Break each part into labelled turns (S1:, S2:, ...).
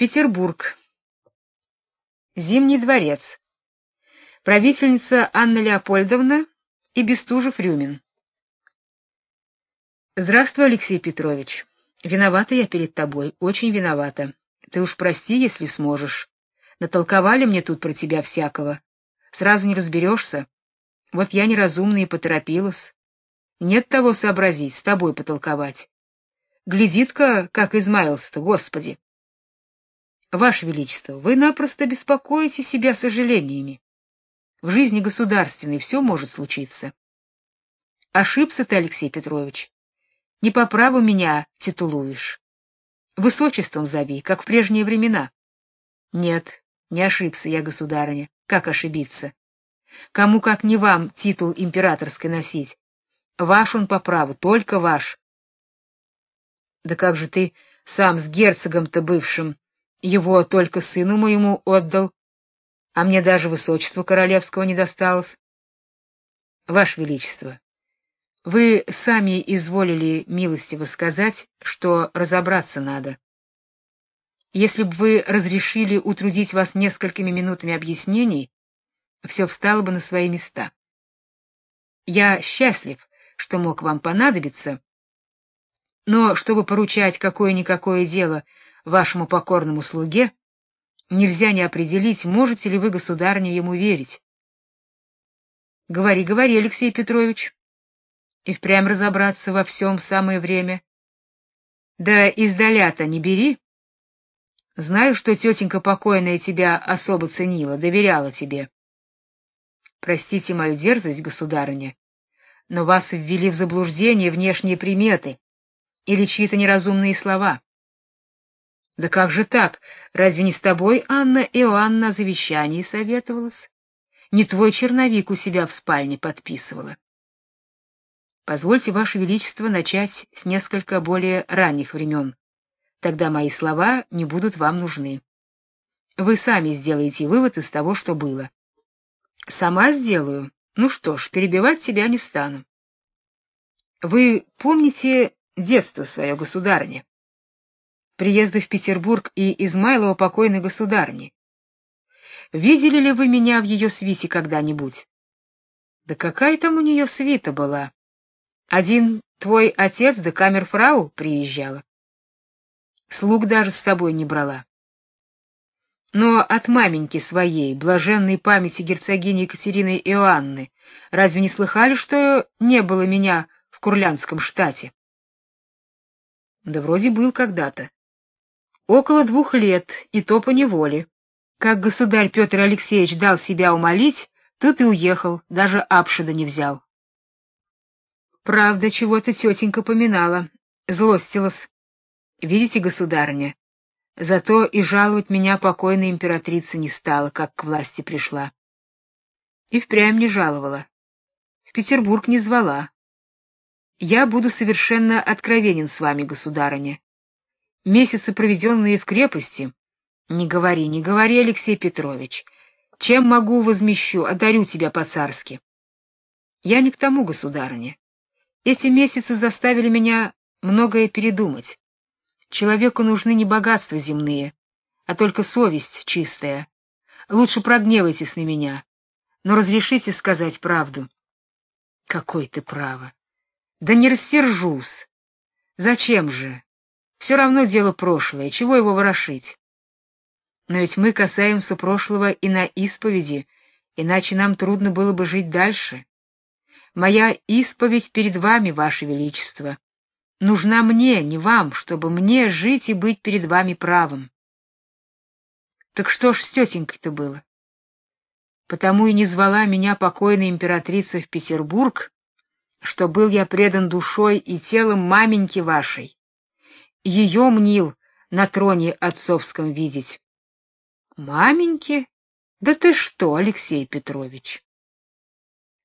S1: Петербург. Зимний дворец. Правительница Анна Леопольдовна и Бестужев-Рюмин. Здравствуй, Алексей Петрович. Виновата я перед тобой, очень виновата. Ты уж прости, если сможешь. Натолковали мне тут про тебя всякого. Сразу не разберешься. Вот я неразумная и поторопилась. Нет того сообразить, с тобой потолковать. Глядит-ка, как измаялся-то, Господи. Ваше величество, вы напросто беспокоите себя сожалениями. В жизни государственной все может случиться. Ошибся ты, Алексей Петрович. Не по праву меня титулуешь. Высочеством зови, как в прежние времена. Нет, не ошибся я, государыня. Как ошибиться? Кому как не вам титул императорской носить? Ваш он по праву, только ваш. Да как же ты сам с герцогом-то бывшим его только сыну моему отдал, а мне даже высочество королевского не досталось. Ваше величество, вы сами изволили милостиво сказать, что разобраться надо. Если бы вы разрешили утрудить вас несколькими минутами объяснений, все встало бы на свои места. Я счастлив, что мог вам понадобиться, но чтобы поручать какое-никакое дело вашему покорному слуге, нельзя не определить, можете ли вы, государыня, ему верить. Говори, говори, Алексей Петрович. И впрямь разобраться во всем самое время. Да издаля-то не бери. Знаю, что тетенька покойная тебя особо ценила, доверяла тебе. Простите мою дерзость, государыня, но вас ввели в заблуждение внешние приметы или чьи-то неразумные слова. Да как же так? Разве не с тобой Анна Иоанна о завещании советовалась? Не твой черновик у себя в спальне подписывала? Позвольте, ваше величество, начать с несколько более ранних времен. Тогда мои слова не будут вам нужны. Вы сами сделаете вывод из того, что было. Сама сделаю. Ну что ж, перебивать тебя не стану. Вы помните детство свое, государыня? Приезда в Петербург и Измайлова покойной государни. Видели ли вы меня в ее свите когда-нибудь? Да какая там у нее свита была? Один твой отец да камерфрау приезжала. Слуг даже с собой не брала. Но от маменьки своей, блаженной памяти герцогини Екатерины Иоанны, разве не слыхали, что не было меня в Курлянском штате? Да вроде был когда-то. Около двух лет, и то по неволе. Как государь Петр Алексеевич дал себя умолить, тут и уехал, даже Апшеда не взял. Правда, чего-то тетенька поминала, злостилась. Видите, государыня, зато и жаловать меня покойная императрица не стала, как к власти пришла. И впрямь не жаловала. В Петербург не звала. Я буду совершенно откровенен с вами, государыня. Месяцы, проведенные в крепости, не говори, не говори, Алексей Петрович. Чем могу возмещу, одарю тебя по-царски. Я не к тому, государыня. Эти месяцы заставили меня многое передумать. Человеку нужны не богатства земные, а только совесть чистая. Лучше прогневайтесь на меня, но разрешите сказать правду. Какой ты право. Да не рассержусь. Зачем же? Все равно дело прошлое, чего его ворошить? Но ведь мы касаемся прошлого и на исповеди, иначе нам трудно было бы жить дальше. Моя исповедь перед вами, ваше величество, нужна мне, не вам, чтобы мне жить и быть перед вами правым. Так что ж с тетенькой-то было? Потому и не звала меня покойная императрица в Петербург, что был я предан душой и телом маменьки вашей ее мнил на троне отцовском видеть. Маменьки? Да ты что, Алексей Петрович?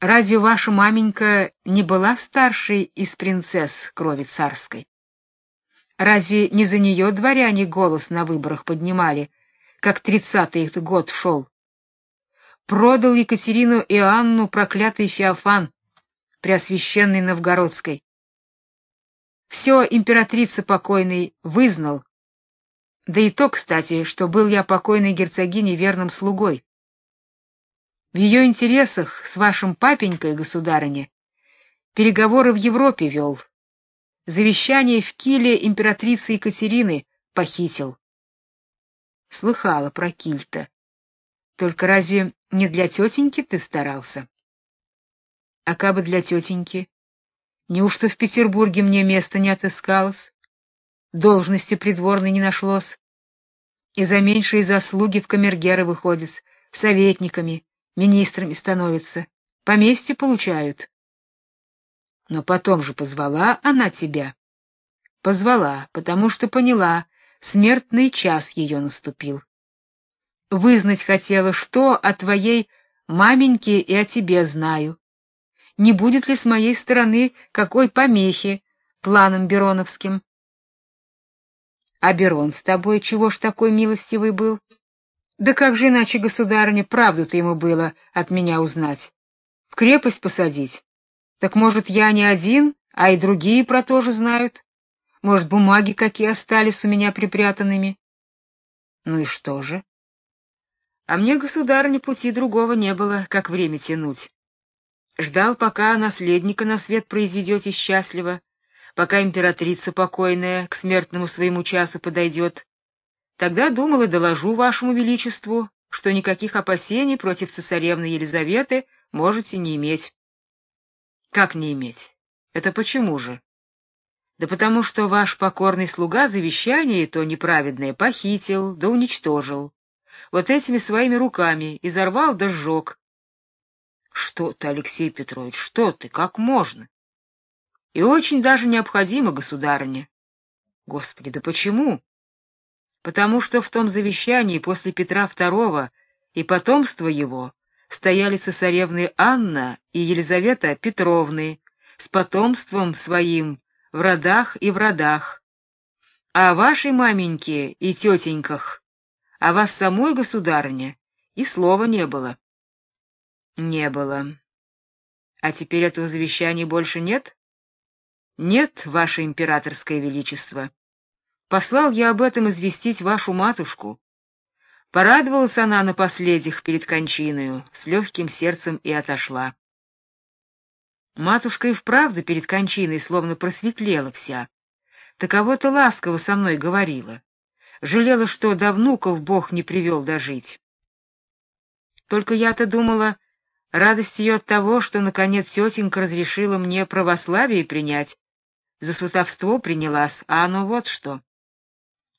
S1: Разве ваша маменька не была старшей из принцесс крови царской? Разве не за нее дворяне голос на выборах поднимали, как тридцатый год шел? Продал Екатерину и Анну проклятый Феофан, преосвященный Новгородской. Все императрица покойной вызнал. Да и то, кстати, что был я покойной герцогине верным слугой. В ее интересах с вашим папенькой, государыня, переговоры в Европе вел. Завещание в Киле императрицы Екатерины похитил. Слыхала про Кильта. Только разве не для тетеньки ты старался? А кабы для тетеньки? Неужто в Петербурге мне места не отыскалось? Должности придворной не нашлось? И за меньшие заслуги в камергеры выходят, советниками, министрами становятся, поместье получают. Но потом же позвала она тебя. Позвала, потому что поняла, смертный час ее наступил. Вызнать хотела, что о твоей маменьке и о тебе знаю. Не будет ли с моей стороны какой помехи планам Бероновским? А Берон с тобой чего ж такой милостивый был? Да как же иначе, государыня, правду-то ему было от меня узнать? В крепость посадить? Так может, я не один, а и другие про то же знают? Может, бумаги какие остались у меня припрятанными? Ну и что же? А мне, государыня, пути другого не было, как время тянуть. Ждал, пока наследника на свет произведете счастливо, пока императрица покойная к смертному своему часу подойдет. Тогда думал и доложу вашему величеству, что никаких опасений против цесаревны Елизаветы можете не иметь. Как не иметь? Это почему же? Да потому что ваш покорный слуга завещание то неправедное похитил, да уничтожил. Вот этими своими руками изорвал да сжег. Что ты, Алексей Петрович, что ты, как можно? И очень даже необходимо, государыня. Господи, да почему? Потому что в том завещании после Петра II и потомства его стояли цесаревны Анна и Елизавета Петровны с потомством своим в родах и в родах. А вашей маменьке и тетеньках, а вас самой, государыня, и слова не было. Не было. А теперь этого завещания больше нет? Нет, ваше императорское величество. Послал я об этом известить вашу матушку. Порадовалась она на последних перед кончиною, с легким сердцем и отошла. Матушка и вправду перед кончиной словно просветлела вся. Таково-то ласково со мной говорила. Жалела, что до внуков Бог не привел дожить. Только я-то думала, радость ее от того, что наконец тетенька разрешила мне православие принять. За сватовство принялась, а оно вот что.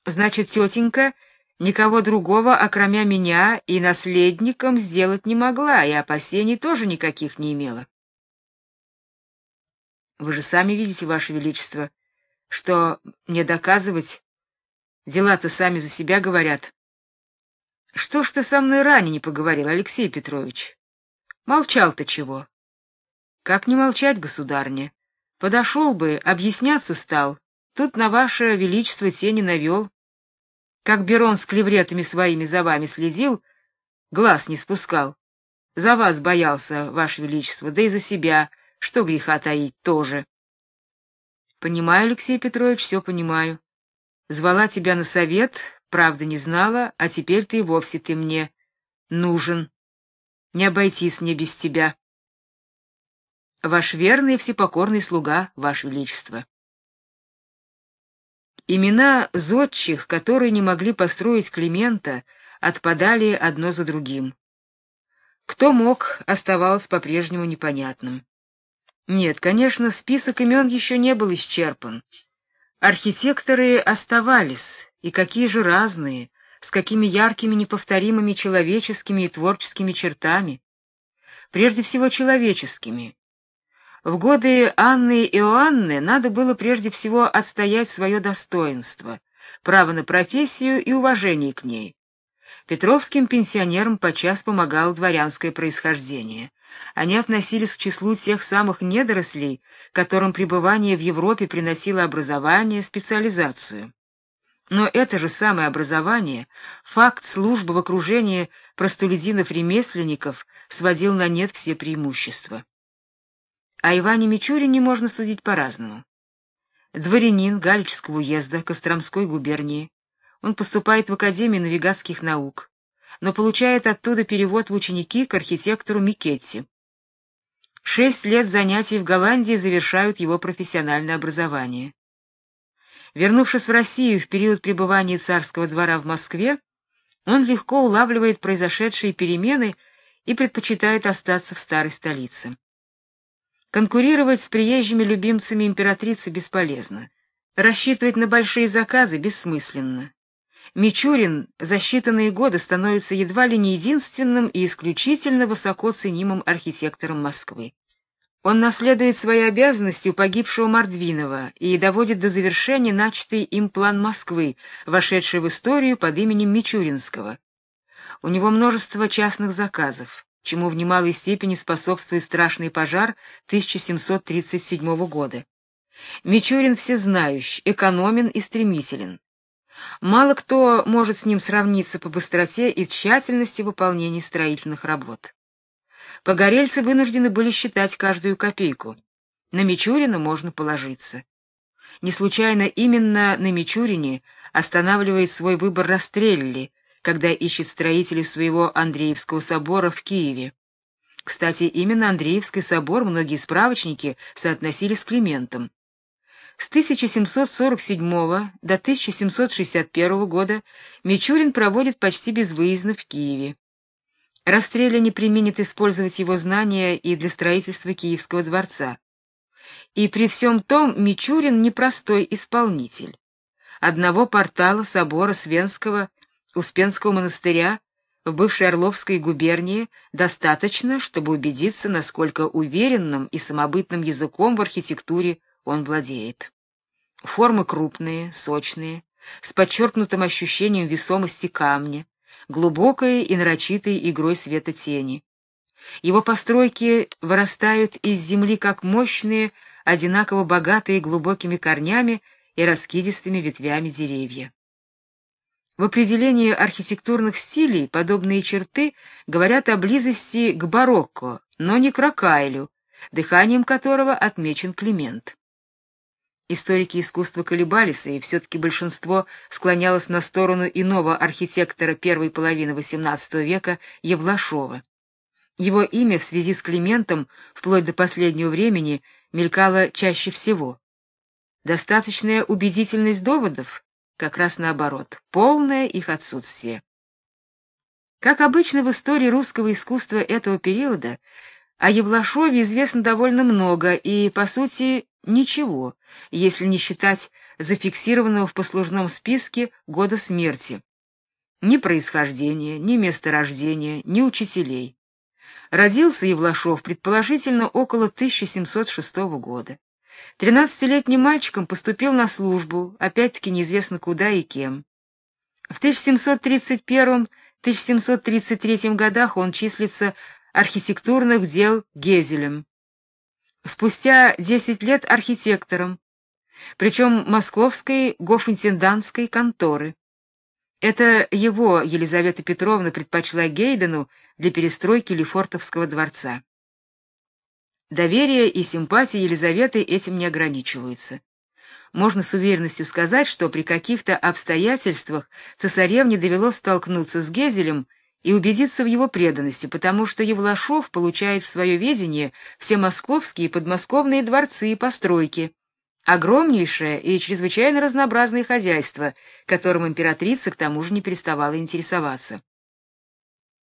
S1: Значит, тетенька никого другого, окромя меня и наследником, сделать не могла, и опасений тоже никаких не имела. Вы же сами видите, ваше величество, что мне доказывать дела-то сами за себя говорят. Что ж ты со мной ранее не поговорил, Алексей Петрович? Молчал-то чего? Как не молчать, государня? Подошел бы, объясняться стал. Тут на ваше величество тени навел. Как Берон с клевретами своими за вами следил, глаз не спускал. За вас боялся, ваше величество, да и за себя что греха таить тоже. Понимаю, Алексей Петрович, все понимаю. Звала тебя на совет, правда не знала, а теперь ты вовсе ты мне нужен. Не обойтись мне без тебя. Ваш верный и всепокорный слуга, ваше величество. Имена зодчих, которые не могли построить Климента, отпадали одно за другим. Кто мог, оставалось по-прежнему непонятным. Нет, конечно, список имен еще не был исчерпан. Архитекторы оставались, и какие же разные, с какими яркими, неповторимыми человеческими и творческими чертами. Прежде всего человеческими. В годы Анны и Иоанны надо было прежде всего отстоять свое достоинство, право на профессию и уважение к ней. Петровским пенсионерам подчас помогало дворянское происхождение. Они относились к числу тех самых недорослей, которым пребывание в Европе приносило образование, специализацию. Но это же самое образование, факт службы в окружении простолюдинов-ремесленников сводил на нет все преимущества. О Иване Мичурине можно судить по-разному. Дворянин Галичского уезда Костромской губернии, Он поступает в Академию навигатских наук, но получает оттуда перевод в ученики к архитектору Микетти. Шесть лет занятий в Голландии завершают его профессиональное образование. Вернувшись в Россию в период пребывания царского двора в Москве, он легко улавливает произошедшие перемены и предпочитает остаться в старой столице. Конкурировать с приезжими любимцами императрицы бесполезно. Рассчитывать на большие заказы бессмысленно. Мичурин за считанные годы становится едва ли не единственным и исключительно высоко ценимым архитектором Москвы. Он наследует свои обязанности у погибшего Мордвинова и доводит до завершения начатый им план Москвы, вошедший в историю под именем Мичуринского. У него множество частных заказов, чему в немалой степени способствует страшный пожар 1737 года. Мичурин всезнающ, экономен и стремителен. Мало кто может с ним сравниться по быстроте и тщательности выполнения строительных работ. Погорельцы вынуждены были считать каждую копейку. На Мичурина можно положиться. Не случайно именно на Мичурине останавливает свой выбор Растрелли, когда ищет строителей своего Андреевского собора в Киеве. Кстати, именно Андреевский собор многие справочники соотносили с Климентом. С 1747 до 1761 года Мичурин проводит почти безвыездно в Киеве. Расстреля не применит использовать его знания и для строительства Киевского дворца. И при всем том Мичурин непростой исполнитель. Одного портала собора Свенского Успенского монастыря в бывшей Орловской губернии достаточно, чтобы убедиться, насколько уверенным и самобытным языком в архитектуре он владеет. Формы крупные, сочные, с подчеркнутым ощущением весомости камня, глубокой и нарочитой игрой света тени. Его постройки вырастают из земли как мощные, одинаково богатые глубокими корнями и раскидистыми ветвями деревья. В определении архитектурных стилей подобные черты говорят о близости к барокко, но не к рокайлю, дыханием которого отмечен Климент. Историки искусства колебались, и все таки большинство склонялось на сторону иного архитектора первой половины XVIII века Евлашова. Его имя в связи с Климентом вплоть до последнего времени мелькало чаще всего. Достаточная убедительность доводов как раз наоборот, полное их отсутствие. Как обычно в истории русского искусства этого периода, о Евлашове известно довольно много и, по сути, ничего, если не считать зафиксированного в послужном списке года смерти. Ни происхождения, ни места рождения, ни учителей. Родился Евлашов предположительно около 1706 года. Тринадцатилетним мальчиком поступил на службу, опять-таки неизвестно куда и кем. В 1731-1733 годах он числится архитектурных дел Гезелем. Спустя 10 лет архитектором, причем московской гофинтендантской конторы. Это его Елизавета Петровна предпочла Гейдену для перестройки Лефортовского дворца. Доверие и симпатия Елизаветы этим не ограничиваются. Можно с уверенностью сказать, что при каких-то обстоятельствах цесаревне довелось столкнуться с Гезелем и убедиться в его преданности, потому что Евлашов получает в свое ведение все московские и подмосковные дворцы и постройки, огромнейшее и чрезвычайно разнообразное хозяйство, которым императрица к тому же не переставала интересоваться.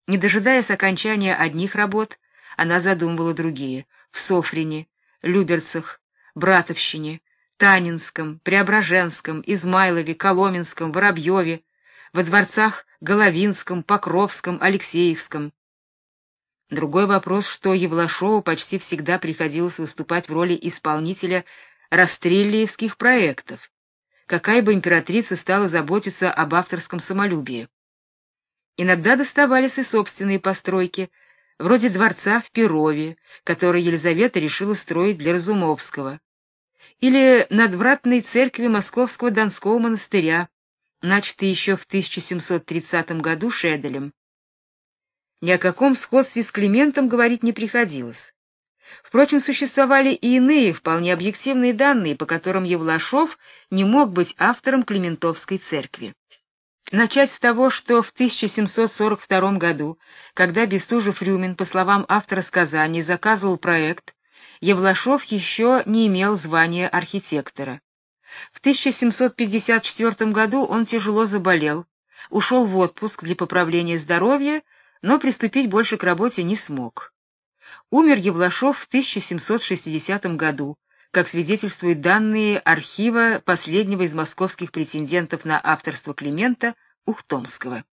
S1: Не дожидаясь окончания одних работ, она задумывала другие в Софрине, Люберцах, Братовщине, Танинском, Преображенском, Измайлове, Коломенском, Воробьеве, во дворцах Головинском, Покровском, Алексеевском. Другой вопрос, что Евлашову почти всегда приходилось выступать в роли исполнителя расстрелиевских проектов. Какая бы императрица стала заботиться об авторском самолюбии. Иногда доставались и собственные постройки, вроде дворца в Перове, который Елизавета решила строить для Разумовского, или надвратной церкви Московского Донского монастыря, начатый еще в 1730 году Шеделем. Ни о каком сходстве с Климентом говорить не приходилось. Впрочем, существовали и иные вполне объективные данные, по которым Евлашов не мог быть автором Климентовской церкви. Начать с того, что в 1742 году, когда Бестужев-Рюмин, по словам автора сказаний, заказывал проект, Евлашов еще не имел звания архитектора. В 1754 году он тяжело заболел, ушел в отпуск для поправления здоровья, но приступить больше к работе не смог. Умер Евлашов в 1760 году, как свидетельствуют данные архива последнего из московских претендентов на авторство Климента Ухтомского.